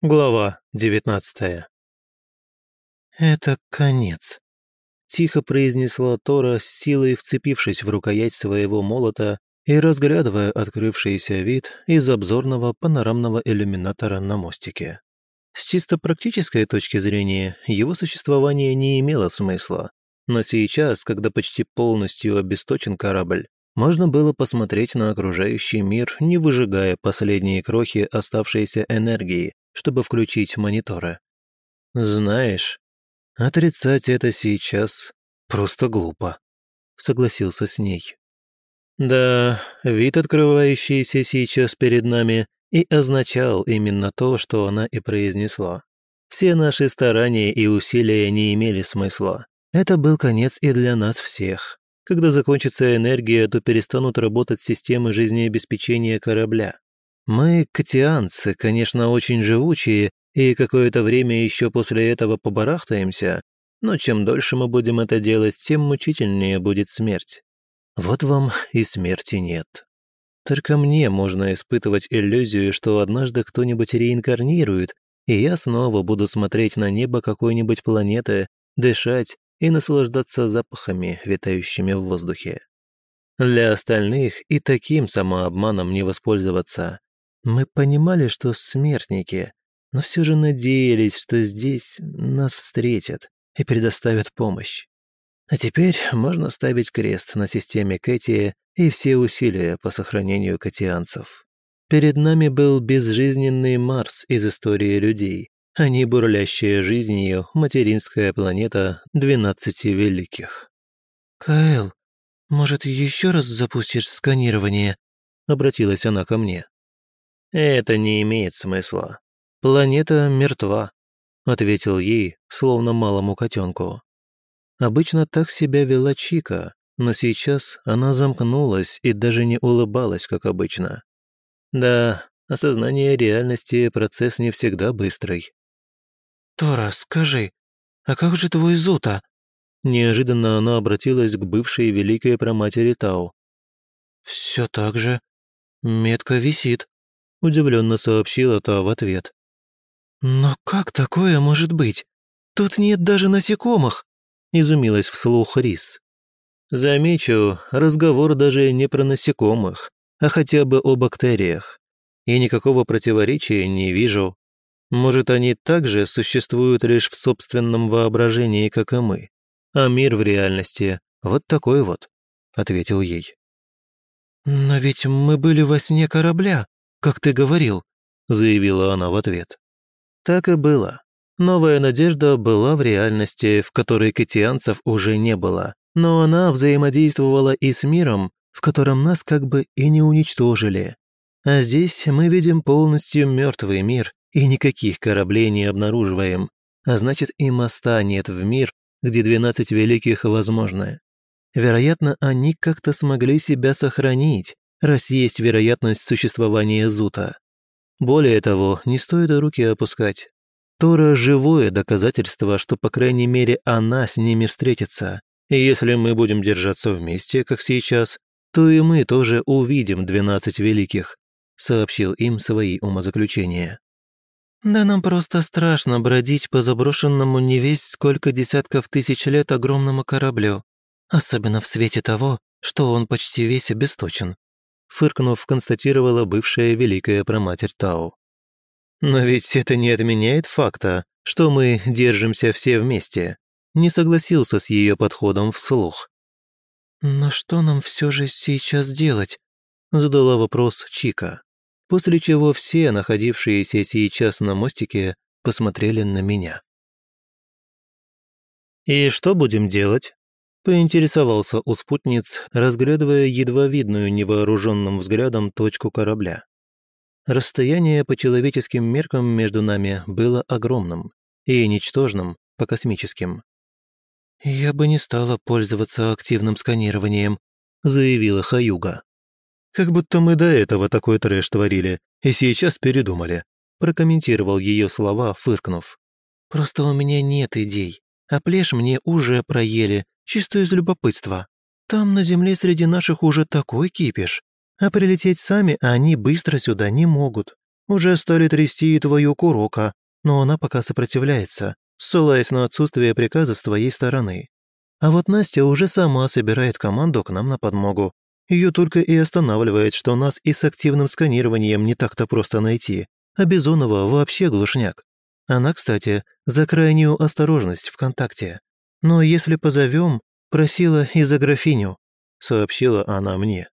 Глава девятнадцатая. «Это конец», – тихо произнесла Тора, с силой вцепившись в рукоять своего молота и разглядывая открывшийся вид из обзорного панорамного иллюминатора на мостике. С чисто практической точки зрения, его существование не имело смысла, но сейчас, когда почти полностью обесточен корабль, можно было посмотреть на окружающий мир, не выжигая последние крохи оставшейся энергии, чтобы включить мониторы. «Знаешь, отрицать это сейчас просто глупо», — согласился с ней. Да, вид, открывающийся сейчас перед нами, и означал именно то, что она и произнесла. Все наши старания и усилия не имели смысла. Это был конец и для нас всех. Когда закончится энергия, то перестанут работать системы жизнеобеспечения корабля. Мы, катианцы, конечно, очень живучие, и какое-то время еще после этого побарахтаемся, но чем дольше мы будем это делать, тем мучительнее будет смерть. Вот вам и смерти нет. Только мне можно испытывать иллюзию, что однажды кто-нибудь реинкарнирует, и я снова буду смотреть на небо какой-нибудь планеты, дышать и наслаждаться запахами, витающими в воздухе. Для остальных и таким самообманом не воспользоваться. Мы понимали, что смертники, но все же надеялись, что здесь нас встретят и предоставят помощь. А теперь можно ставить крест на системе Кэти и все усилия по сохранению катианцев. Перед нами был безжизненный Марс из истории людей, а не бурлящая жизнью материнская планета двенадцати великих. «Каэл, может, еще раз запустишь сканирование?» — обратилась она ко мне. «Это не имеет смысла. Планета мертва», — ответил ей, словно малому котенку. Обычно так себя вела Чика, но сейчас она замкнулась и даже не улыбалась, как обычно. Да, осознание реальности – процесс не всегда быстрый. «Тора, скажи, а как же твой Зута?» Неожиданно она обратилась к бывшей великой проматери Тау. «Все так же. Метка висит», — удивленно сообщила та в ответ. «Но как такое может быть? Тут нет даже насекомых!» — изумилась вслух Рис. «Замечу, разговор даже не про насекомых, а хотя бы о бактериях. И никакого противоречия не вижу. Может, они также существуют лишь в собственном воображении, как и мы. А мир в реальности вот такой вот», — ответил ей. «Но ведь мы были во сне корабля, как ты говорил», — заявила она в ответ. Так и было. Новая надежда была в реальности, в которой китианцев уже не было, но она взаимодействовала и с миром, в котором нас как бы и не уничтожили. А здесь мы видим полностью мертвый мир и никаких кораблей не обнаруживаем, а значит и моста нет в мир, где двенадцать великих возможны. Вероятно, они как-то смогли себя сохранить, раз есть вероятность существования Зута. Более того, не стоит руки опускать. Тора – живое доказательство, что, по крайней мере, она с ними встретится. И если мы будем держаться вместе, как сейчас, то и мы тоже увидим двенадцать великих», – сообщил им свои умозаключения. «Да нам просто страшно бродить по заброшенному не весь сколько десятков тысяч лет огромному кораблю, особенно в свете того, что он почти весь обесточен», фыркнув, констатировала бывшая великая проматерь Тау. Но ведь это не отменяет факта, что мы держимся все вместе. Не согласился с ее подходом вслух. «Но что нам все же сейчас делать?» задала вопрос Чика, после чего все, находившиеся сейчас на мостике, посмотрели на меня. «И что будем делать?» Поинтересовался у спутниц, разглядывая едва видную невооруженным взглядом точку корабля. Расстояние по человеческим меркам между нами было огромным и ничтожным по космическим. «Я бы не стала пользоваться активным сканированием», заявила Хаюга. «Как будто мы до этого такой трэш творили, и сейчас передумали», прокомментировал ее слова, фыркнув. «Просто у меня нет идей, а плешь мне уже проели, чисто из любопытства. Там на Земле среди наших уже такой кипиш, а прилететь сами они быстро сюда не могут. Уже стали трясти и твою Курока, но она пока сопротивляется, ссылаясь на отсутствие приказа с твоей стороны. А вот Настя уже сама собирает команду к нам на подмогу. Ее только и останавливает, что нас и с активным сканированием не так-то просто найти, а Бизонова вообще глушняк. Она, кстати, за крайнюю осторожность в контакте. Но если позовем, просила и за графиню, сообщила она мне.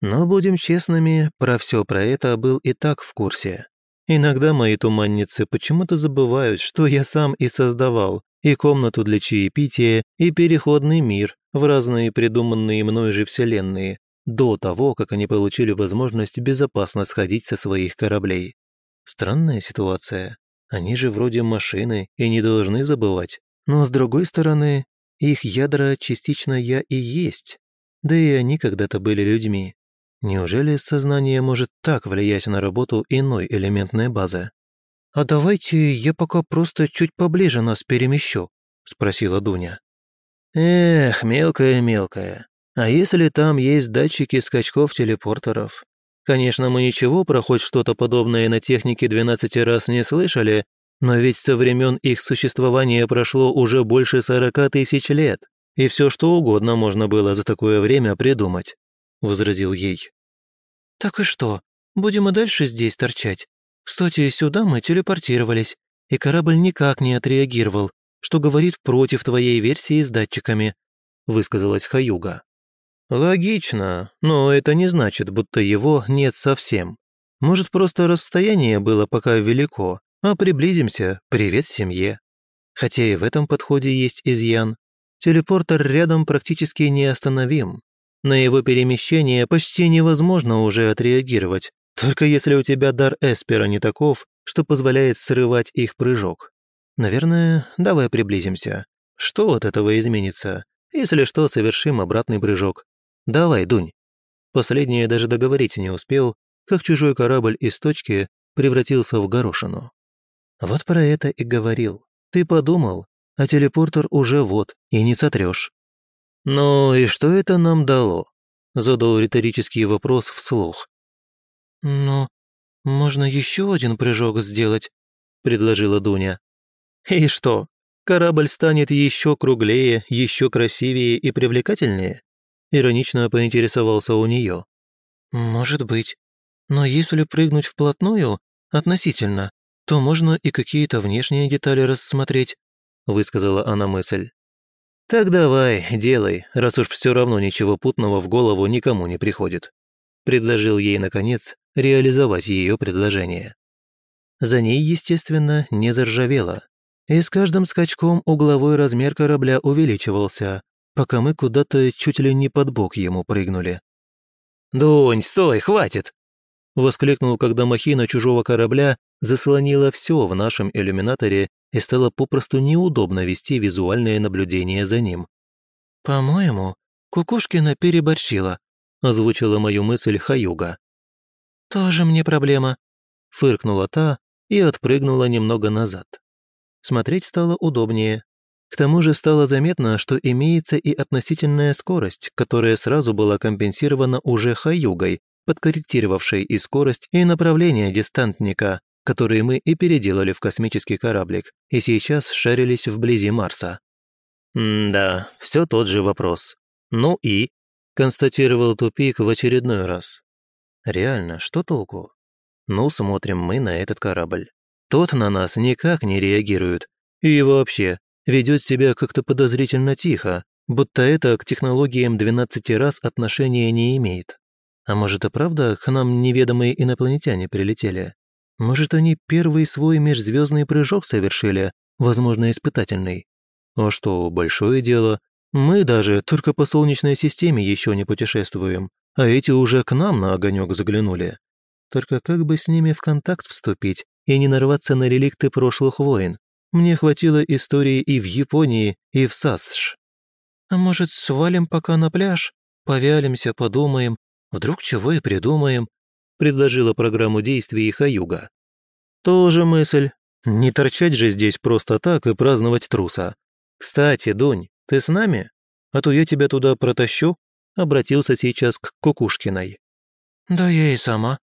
Но будем честными, про все про это был и так в курсе. Иногда мои туманницы почему-то забывают, что я сам и создавал и комнату для чаепития, и переходный мир в разные придуманные мной же вселенные, до того, как они получили возможность безопасно сходить со своих кораблей. Странная ситуация. Они же вроде машины и не должны забывать. Но с другой стороны, их ядра частично я и есть. Да и они когда-то были людьми. Неужели сознание может так влиять на работу иной элементной базы? «А давайте я пока просто чуть поближе нас перемещу», — спросила Дуня. «Эх, мелкая-мелкая, а если там есть датчики скачков-телепортеров? Конечно, мы ничего про хоть что-то подобное на технике 12 раз не слышали, но ведь со времен их существования прошло уже больше 40 тысяч лет, и все что угодно можно было за такое время придумать», — возразил ей. «Так и что, будем и дальше здесь торчать? Кстати, сюда мы телепортировались, и корабль никак не отреагировал, что говорит против твоей версии с датчиками», — высказалась Хаюга. «Логично, но это не значит, будто его нет совсем. Может, просто расстояние было пока велико, а приблизимся, привет семье. Хотя и в этом подходе есть изъян. Телепортер рядом практически неостановим. На его перемещение почти невозможно уже отреагировать, только если у тебя дар Эспера не таков, что позволяет срывать их прыжок. Наверное, давай приблизимся. Что от этого изменится? Если что, совершим обратный прыжок. Давай, Дунь. Последнее даже договорить не успел, как чужой корабль из точки превратился в горошину. Вот про это и говорил. Ты подумал, а телепортер уже вот, и не сотрешь. «Ну и что это нам дало?» Задал риторический вопрос вслух, «Но можно еще один прыжок сделать», — предложила Дуня. «И что, корабль станет еще круглее, еще красивее и привлекательнее?» Иронично поинтересовался у нее. «Может быть. Но если прыгнуть вплотную, относительно, то можно и какие-то внешние детали рассмотреть», высказала она мысль. «Так давай, делай, раз уж все равно ничего путного в голову никому не приходит», предложил ей, наконец, реализовать ее предложение. За ней, естественно, не заржавело, и с каждым скачком угловой размер корабля увеличивался, пока мы куда-то чуть ли не под бок ему прыгнули. «Дунь, стой, хватит!» Воскликнул, когда махина чужого корабля заслонила все в нашем иллюминаторе и стало попросту неудобно вести визуальное наблюдение за ним. «По-моему, Кукушкина переборщила», озвучила мою мысль Хаюга. «Тоже мне проблема», — фыркнула та и отпрыгнула немного назад. Смотреть стало удобнее. К тому же стало заметно, что имеется и относительная скорость, которая сразу была компенсирована уже Хаюгой, подкорректировавшей и скорость, и направление дистантника, которые мы и переделали в космический кораблик, и сейчас шарились вблизи Марса. «Да, все тот же вопрос. Ну и?» – констатировал тупик в очередной раз. Реально, что толку? Ну, смотрим мы на этот корабль. Тот на нас никак не реагирует. И вообще, ведет себя как-то подозрительно тихо, будто это к технологиям 12 раз отношения не имеет. А может и правда к нам неведомые инопланетяне прилетели? Может, они первый свой межзвездный прыжок совершили, возможно, испытательный? А что, большое дело. Мы даже только по Солнечной системе еще не путешествуем, а эти уже к нам на огонек заглянули. Только как бы с ними в контакт вступить и не нарваться на реликты прошлых войн? Мне хватило истории и в Японии, и в САСШ. А может, свалим пока на пляж? Повялимся, подумаем, вдруг чего и придумаем, предложила программу действий Хаюга. Тоже мысль. Не торчать же здесь просто так и праздновать труса. Кстати, Дунь, ты с нами? А то я тебя туда протащу обратился сейчас к Кукушкиной. «Да я и сама.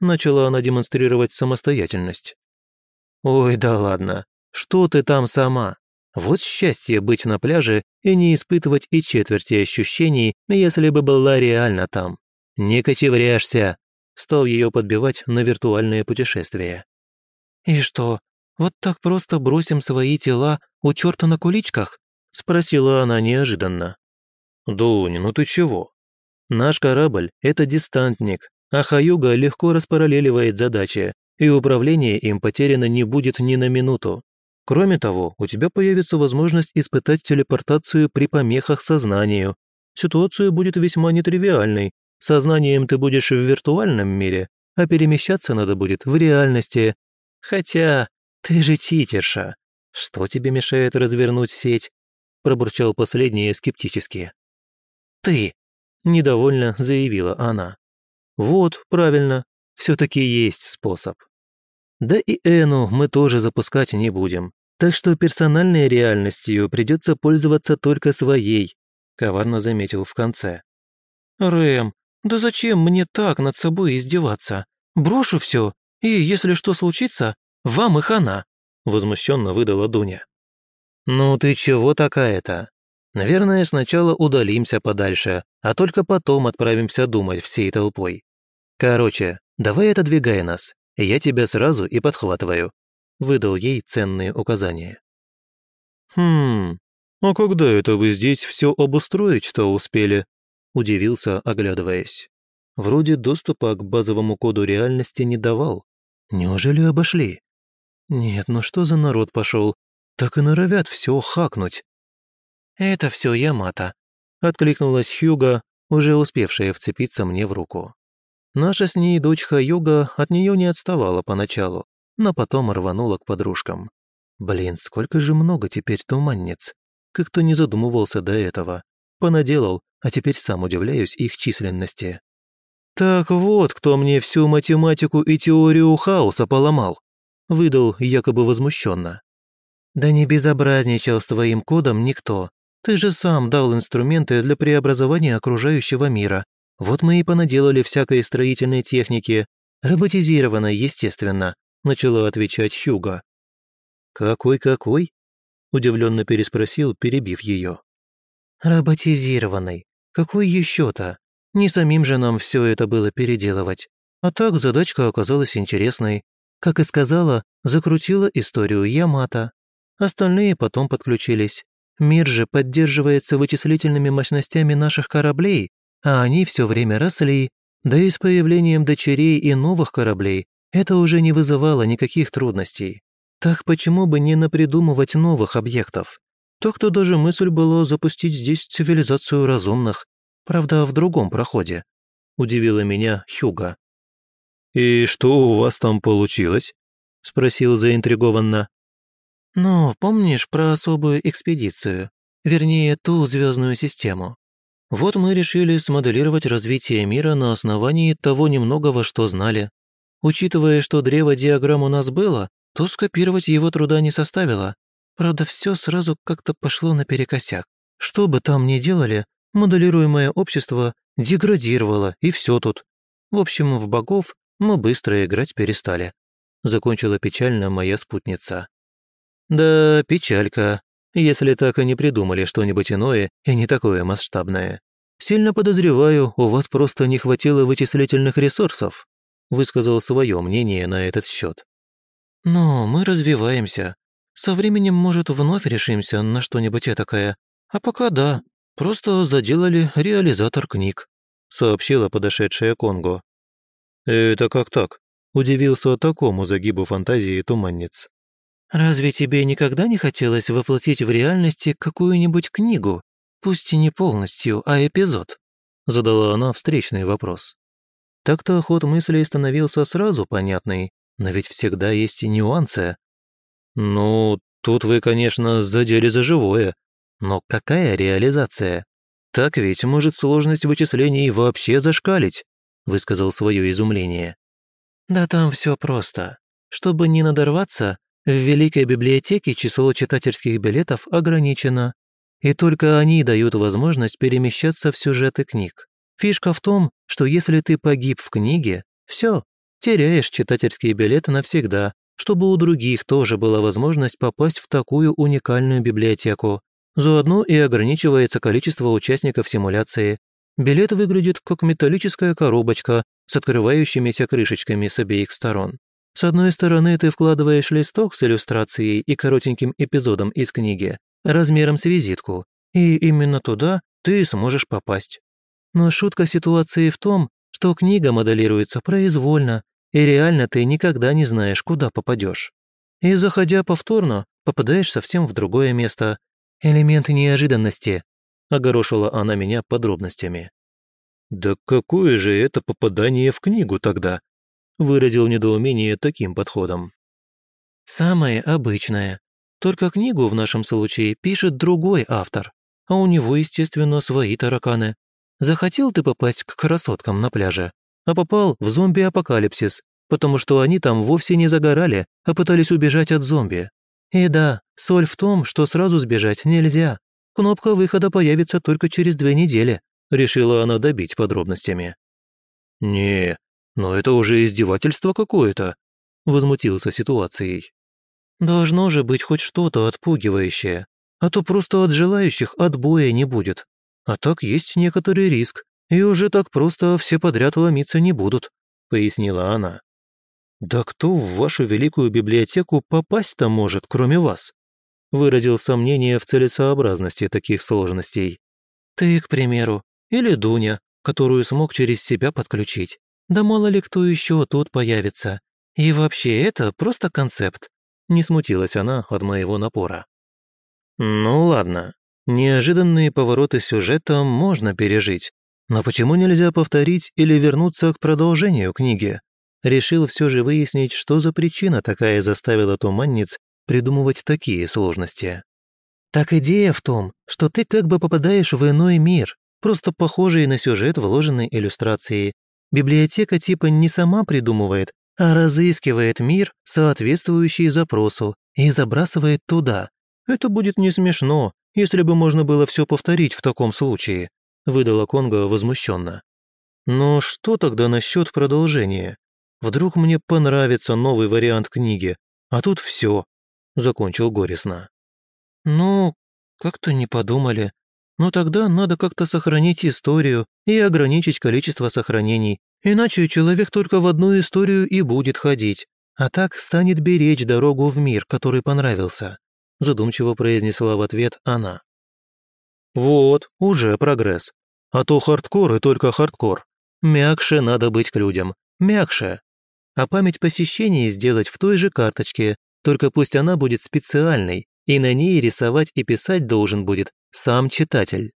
начала она демонстрировать самостоятельность. «Ой, да ладно, что ты там сама? Вот счастье быть на пляже и не испытывать и четверти ощущений, если бы была реально там. Не кочевряшься!» Стал ее подбивать на виртуальное путешествие. «И что, вот так просто бросим свои тела у черта на куличках?» Спросила она неожиданно. «Дунь, ну ты чего? Наш корабль – это дистантник, а Хаюга легко распараллеливает задачи, и управление им потеряно не будет ни на минуту. Кроме того, у тебя появится возможность испытать телепортацию при помехах сознанию. Ситуация будет весьма нетривиальной. Сознанием ты будешь в виртуальном мире, а перемещаться надо будет в реальности. Хотя ты же читерша. Что тебе мешает развернуть сеть? Пробурчал последнее скептически. Ты! Недовольно заявила она. Вот, правильно, все-таки есть способ. Да и Эну мы тоже запускать не будем, так что персональной реальностью придется пользоваться только своей, коварно заметил в конце. Рэм, да зачем мне так над собой издеваться? Брошу все, и если что случится, вам и хана, возмущенно выдала Дуня. Ну ты чего такая-то? Наверное, сначала удалимся подальше, а только потом отправимся думать всей толпой. Короче, давай отодвигай нас, я тебя сразу и подхватываю», — выдал ей ценные указания. «Хм, а когда это вы здесь все обустроить-то успели?» — удивился, оглядываясь. Вроде доступа к базовому коду реальности не давал. Неужели обошли? Нет, ну что за народ пошел? Так и норовят все хакнуть. «Это все Ямато», — откликнулась Хьюга, уже успевшая вцепиться мне в руку. Наша с ней дочка Юга от нее не отставала поначалу, но потом рванула к подружкам. Блин, сколько же много теперь туманниц. Как-то не задумывался до этого. Понаделал, а теперь сам удивляюсь их численности. «Так вот, кто мне всю математику и теорию хаоса поломал», выдал якобы возмущенно. «Да не безобразничал с твоим кодом никто. Ты же сам дал инструменты для преобразования окружающего мира. Вот мы и понаделали всякой строительной техники, роботизированной, естественно», начала отвечать Хьюга. «Какой-какой?» удивленно переспросил, перебив ее. «Роботизированной. Какой еще-то? Не самим же нам все это было переделывать. А так задачка оказалась интересной. Как и сказала, закрутила историю Ямато. Остальные потом подключились. Мир же поддерживается вычислительными мощностями наших кораблей, а они все время росли, да и с появлением дочерей и новых кораблей это уже не вызывало никаких трудностей. Так почему бы не напридумывать новых объектов? Так-то даже мысль была запустить здесь цивилизацию разумных, правда, в другом проходе. Удивила меня Хьюга. «И что у вас там получилось?» – спросил заинтригованно. «Ну, помнишь про особую экспедицию? Вернее, ту звездную систему? Вот мы решили смоделировать развитие мира на основании того немногого, что знали. Учитывая, что древо диаграмм у нас было, то скопировать его труда не составило. Правда, все сразу как-то пошло наперекосяк. Что бы там ни делали, моделируемое общество деградировало, и все тут. В общем, в богов мы быстро играть перестали. Закончила печально моя спутница. Да, печалька, если так и не придумали что-нибудь иное и не такое масштабное. Сильно подозреваю, у вас просто не хватило вычислительных ресурсов», высказал свое мнение на этот счет. «Но мы развиваемся. Со временем, может, вновь решимся на что-нибудь этакое. А пока да, просто заделали реализатор книг», сообщила подошедшая Конго. «Это как так?» удивился такому загибу фантазии туманниц. «Разве тебе никогда не хотелось воплотить в реальности какую-нибудь книгу, пусть и не полностью, а эпизод?» Задала она встречный вопрос. Так-то ход мыслей становился сразу понятный, но ведь всегда есть и нюансы. «Ну, тут вы, конечно, задели за живое. Но какая реализация? Так ведь может сложность вычислений вообще зашкалить», высказал свое изумление. «Да там все просто. Чтобы не надорваться, в Великой библиотеке число читательских билетов ограничено, и только они дают возможность перемещаться в сюжеты книг. Фишка в том, что если ты погиб в книге, все, теряешь читательские билеты навсегда, чтобы у других тоже была возможность попасть в такую уникальную библиотеку. Заодно и ограничивается количество участников симуляции. Билет выглядит как металлическая коробочка с открывающимися крышечками с обеих сторон. С одной стороны ты вкладываешь листок с иллюстрацией и коротеньким эпизодом из книги, размером с визитку, и именно туда ты сможешь попасть. Но шутка ситуации в том, что книга моделируется произвольно, и реально ты никогда не знаешь, куда попадешь. И заходя повторно, попадаешь совсем в другое место. Элемент неожиданности. Огорошила она меня подробностями. «Да какое же это попадание в книгу тогда?» Выразил недоумение таким подходом. «Самое обычное. Только книгу в нашем случае пишет другой автор, а у него, естественно, свои тараканы. Захотел ты попасть к красоткам на пляже, а попал в зомби-апокалипсис, потому что они там вовсе не загорали, а пытались убежать от зомби. И да, соль в том, что сразу сбежать нельзя. Кнопка выхода появится только через две недели», решила она добить подробностями. «Не, но это уже издевательство какое-то», возмутился ситуацией. «Должно же быть хоть что-то отпугивающее, а то просто от желающих отбоя не будет. А так есть некоторый риск, и уже так просто все подряд ломиться не будут», пояснила она. «Да кто в вашу великую библиотеку попасть-то может, кроме вас?» выразил сомнение в целесообразности таких сложностей. «Ты, к примеру, или Дуня, которую смог через себя подключить. Да мало ли кто еще тут появится. И вообще это просто концепт». Не смутилась она от моего напора. «Ну ладно, неожиданные повороты сюжета можно пережить, но почему нельзя повторить или вернуться к продолжению книги?» Решил все же выяснить, что за причина такая заставила туманниц придумывать такие сложности. Так идея в том, что ты как бы попадаешь в иной мир, просто похожий на сюжет вложенной иллюстрации. Библиотека типа не сама придумывает, а разыскивает мир, соответствующий запросу, и забрасывает туда. Это будет не смешно, если бы можно было все повторить в таком случае, выдала Конго возмущенно. Но что тогда насчет продолжения? Вдруг мне понравится новый вариант книги, а тут все, закончил горестно. Ну, как-то не подумали, но тогда надо как-то сохранить историю и ограничить количество сохранений, иначе человек только в одну историю и будет ходить, а так станет беречь дорогу в мир, который понравился», задумчиво произнесла в ответ она. «Вот, уже прогресс. А то хардкор и только хардкор. Мягче надо быть к людям, мягче. А память посещений сделать в той же карточке, только пусть она будет специальной, и на ней рисовать и писать должен будет сам читатель.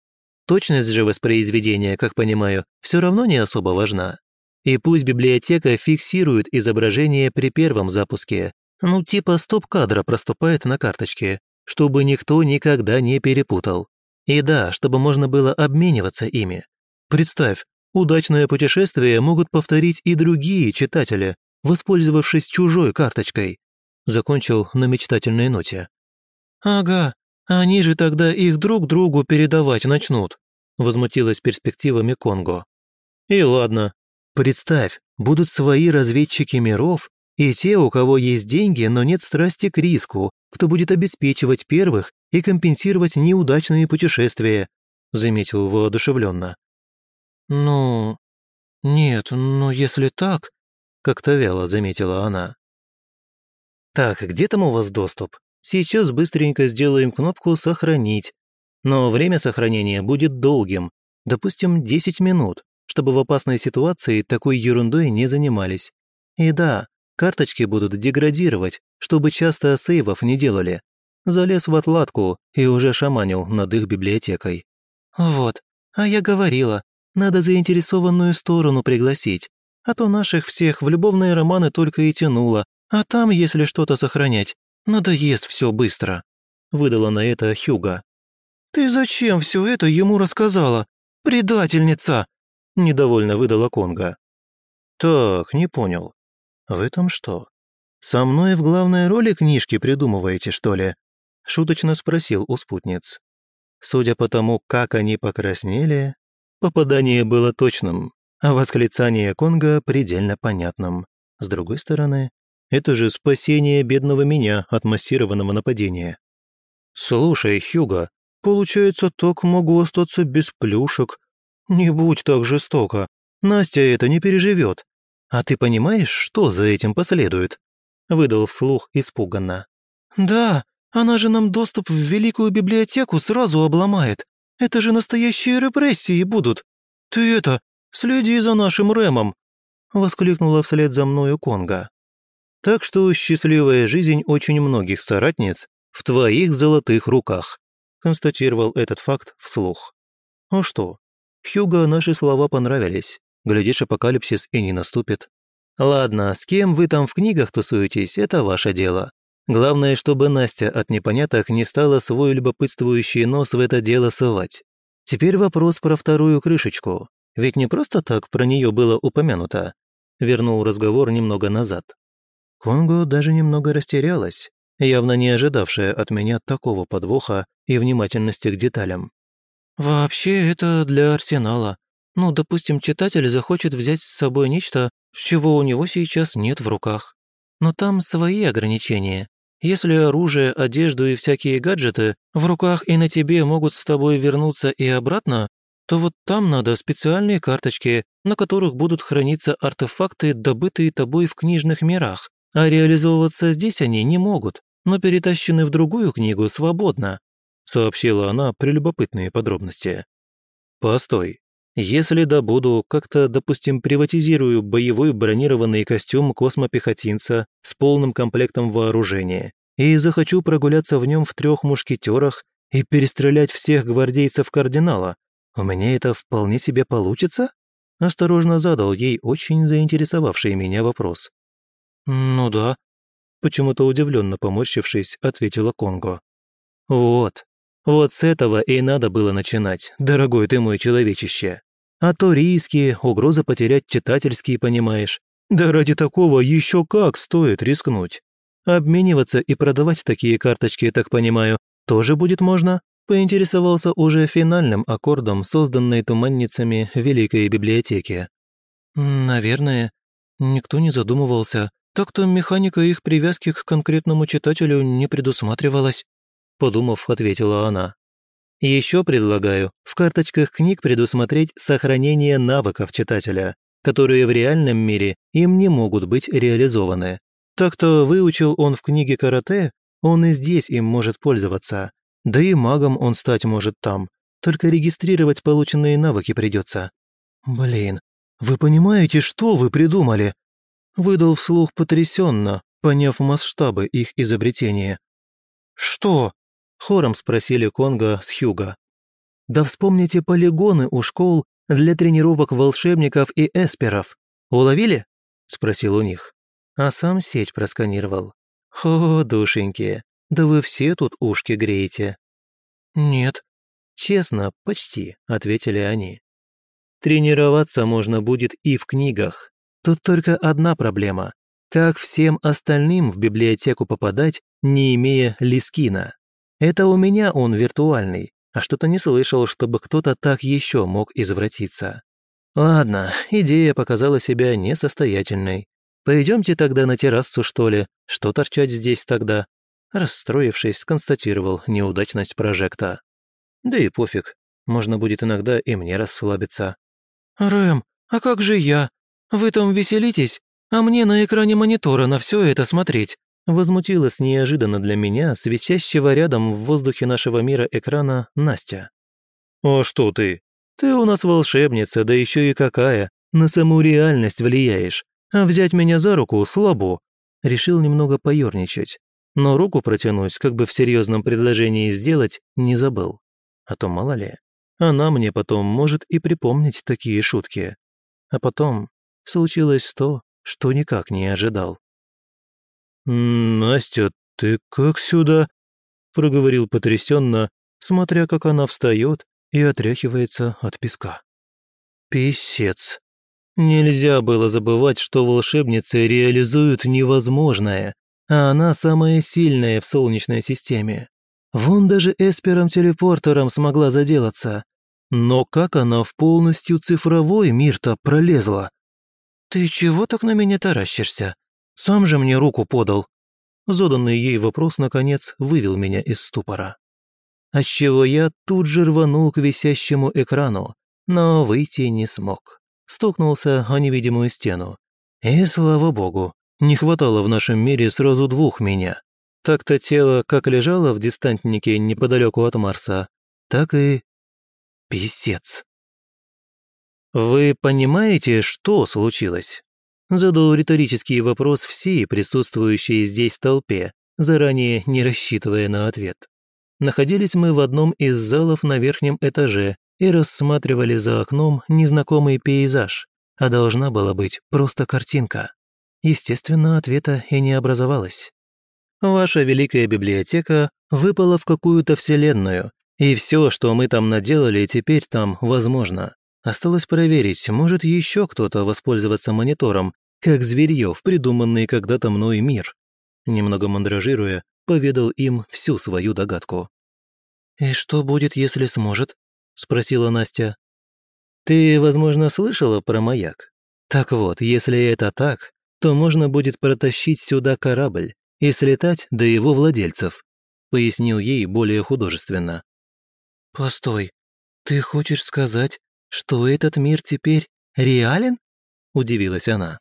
Точность же воспроизведения, как понимаю, все равно не особо важна. И пусть библиотека фиксирует изображение при первом запуске, ну типа стоп-кадра проступает на карточке, чтобы никто никогда не перепутал. И да, чтобы можно было обмениваться ими. Представь, удачное путешествие могут повторить и другие читатели, воспользовавшись чужой карточкой. Закончил на мечтательной ноте. «Ага, они же тогда их друг другу передавать начнут», возмутилась перспективами Конго. «И ладно. Представь, будут свои разведчики миров и те, у кого есть деньги, но нет страсти к риску, кто будет обеспечивать первых и компенсировать неудачные путешествия», заметил воодушевленно. «Ну, нет, но если так...» как-то вяло заметила она. «Так, где там у вас доступ?» Сейчас быстренько сделаем кнопку «Сохранить». Но время сохранения будет долгим, допустим, 10 минут, чтобы в опасной ситуации такой ерундой не занимались. И да, карточки будут деградировать, чтобы часто сейвов не делали. Залез в отладку и уже шаманил над их библиотекой. Вот, а я говорила, надо заинтересованную сторону пригласить, а то наших всех в любовные романы только и тянуло, а там, если что-то сохранять, Надоест все быстро», — выдала на это Хьюга. «Ты зачем все это ему рассказала? Предательница!» — недовольно выдала Конга. «Так, не понял. В этом что? Со мной в главной роли книжки придумываете, что ли?» — шуточно спросил у спутниц. Судя по тому, как они покраснели, попадание было точным, а восклицание Конга предельно понятным. С другой стороны, это же спасение бедного меня от массированного нападения. «Слушай, Хьюго, получается, так могу остаться без плюшек. Не будь так жестоко. Настя это не переживет. А ты понимаешь, что за этим последует?» Выдал вслух испуганно. «Да, она же нам доступ в великую библиотеку сразу обломает. Это же настоящие репрессии будут. Ты это, следи за нашим Рэмом!» Воскликнула вслед за мною Конга. Так что счастливая жизнь очень многих соратниц в твоих золотых руках», констатировал этот факт вслух. «А что? Хьюго наши слова понравились. Глядишь, апокалипсис и не наступит. Ладно, с кем вы там в книгах тусуетесь, это ваше дело. Главное, чтобы Настя от непоняток не стала свой любопытствующий нос в это дело совать. Теперь вопрос про вторую крышечку. Ведь не просто так про нее было упомянуто. Вернул разговор немного назад. Конго даже немного растерялась, явно не ожидавшая от меня такого подвоха и внимательности к деталям. «Вообще, это для арсенала. Ну, допустим, читатель захочет взять с собой нечто, чего у него сейчас нет в руках. Но там свои ограничения. Если оружие, одежду и всякие гаджеты в руках и на тебе могут с тобой вернуться и обратно, то вот там надо специальные карточки, на которых будут храниться артефакты, добытые тобой в книжных мирах, а реализовываться здесь они не могут, но перетащены в другую книгу свободно», сообщила она прелюбопытные подробности. «Постой. Если добуду, как-то, допустим, приватизирую боевой бронированный костюм космопехотинца с полным комплектом вооружения и захочу прогуляться в нем в трех мушкетерах и перестрелять всех гвардейцев кардинала, у меня это вполне себе получится?» Осторожно задал ей очень заинтересовавший меня вопрос. «Ну да», – почему-то удивленно поморщившись, ответила Конго. «Вот, вот с этого и надо было начинать, дорогой ты мой человечище. А то риски, угроза потерять читательские, понимаешь. Да ради такого еще как стоит рискнуть. Обмениваться и продавать такие карточки, так понимаю, тоже будет можно?» Поинтересовался уже финальным аккордом, созданной туманницами Великой Библиотеки. «Наверное. Никто не задумывался. Так-то механика их привязки к конкретному читателю не предусматривалась», подумав, ответила она. Еще предлагаю в карточках книг предусмотреть сохранение навыков читателя, которые в реальном мире им не могут быть реализованы. Так-то выучил он в книге карате, он и здесь им может пользоваться. Да и магом он стать может там, только регистрировать полученные навыки придется. Блин, вы понимаете, что вы придумали? Выдал вслух потрясенно, поняв масштабы их изобретения. «Что?» – хором спросили Конга с Хьюга. «Да вспомните полигоны у школ для тренировок волшебников и эсперов. Уловили?» – спросил у них. А сам сеть просканировал. «О, душеньки, да вы все тут ушки греете». «Нет». «Честно, почти», – ответили они. «Тренироваться можно будет и в книгах, Тут только одна проблема. Как всем остальным в библиотеку попадать, не имея лискина? Это у меня он виртуальный, а что-то не слышал, чтобы кто-то так еще мог извратиться. Ладно, идея показала себя несостоятельной. Пойдемте тогда на террасу, что ли? Что торчать здесь тогда? Расстроившись, констатировал неудачность прожекта. Да и пофиг, можно будет иногда и мне расслабиться. «Рэм, а как же я?» Вы там веселитесь, а мне на экране монитора на все это смотреть». Возмутилась неожиданно для меня с висящего рядом в воздухе нашего мира экрана Настя. «А что ты? Ты у нас волшебница, да еще и какая. На саму реальность влияешь. А взять меня за руку слабо». Решил немного поерничать. Но руку протянуть, как бы в серьезном предложении сделать, не забыл. А то мало ли, она мне потом может и припомнить такие шутки. А потом случилось то, что никак не ожидал. «Настя, ты как сюда?» – проговорил потрясенно, смотря как она встает и отряхивается от песка. «Писец. Нельзя было забывать, что волшебницы реализуют невозможное, а она самая сильная в Солнечной системе. Вон даже эспером-телепортером смогла заделаться. Но как она в полностью цифровой мир-то пролезла? «Ты чего так на меня таращишься? Сам же мне руку подал». Заданный ей вопрос, наконец, вывел меня из ступора. Отчего я тут же рванул к висящему экрану, но выйти не смог. Стукнулся о невидимую стену. И слава богу, не хватало в нашем мире сразу двух меня. Так-то тело как лежало в дистантнике неподалеку от Марса, так и... Писец. «Вы понимаете, что случилось?» Задал риторический вопрос всей присутствующей здесь толпе, заранее не рассчитывая на ответ. Находились мы в одном из залов на верхнем этаже и рассматривали за окном незнакомый пейзаж, а должна была быть просто картинка. Естественно, ответа и не образовалось. Ваша великая библиотека выпала в какую-то вселенную, и все, что мы там наделали, теперь там возможно. Осталось проверить, может еще кто-то воспользоваться монитором, как зверье в придуманный когда-то мной мир. Немного мандражируя, поведал им всю свою догадку. «И что будет, если сможет?» – спросила Настя. «Ты, возможно, слышала про маяк? Так вот, если это так, то можно будет протащить сюда корабль и слетать до его владельцев», – пояснил ей более художественно. «Постой, ты хочешь сказать, что этот мир теперь реален?» – удивилась она.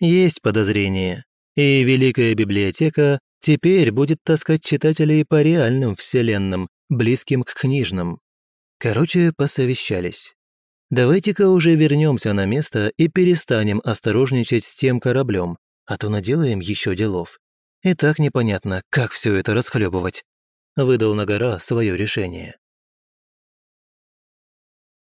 «Есть подозрение, и Великая Библиотека теперь будет таскать читателей по реальным вселенным, близким к книжным. Короче, посовещались. Давайте-ка уже вернемся на место и перестанем осторожничать с тем кораблем, а то наделаем еще делов. И так непонятно, как все это расхлебывать. Выдал на гора свое решение.